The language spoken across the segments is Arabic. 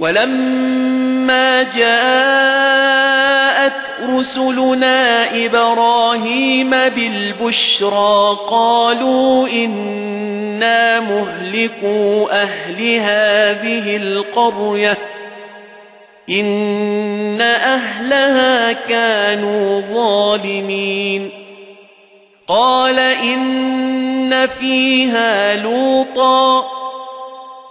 ولما جاءت رسلنا إبراهيم بالبشرى قالوا إنا مهلكوا أهل هذه القرية إن أهلها كانوا ظالمين. قال إن فيها لوطا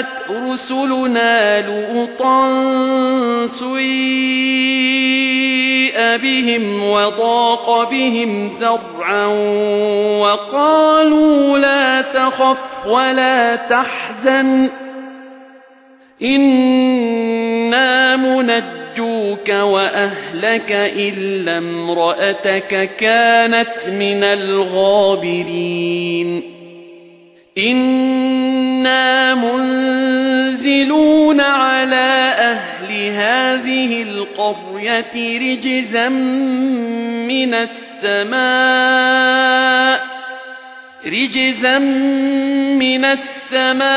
جاءت رسلنا لوطا سيئ بهم وضاق بهم ذرعا وقالوا لا تخف ولا تحزن إنا منجوك وأهلك إلا امرأتك كانت من الغابرين إنا منزلون على أهل هذه القرية رجزا من السماء رجزا من السماء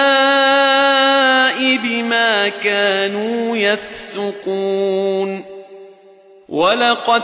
بما كانوا يفسقون ولقد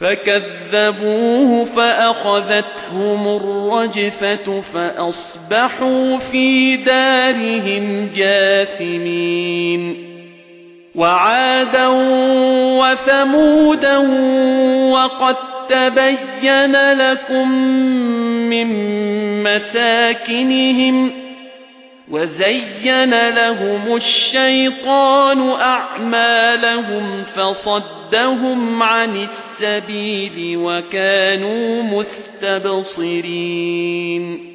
فكذبوه فأخذتهم الرجفة فأصبحوا في دارهم جاثمين. وعادا وثمودا وقد تبين لكم من مساكنهم وزين لهم الشيطان أعمالهم فصدهم عن السبيل وكانوا مستبصرين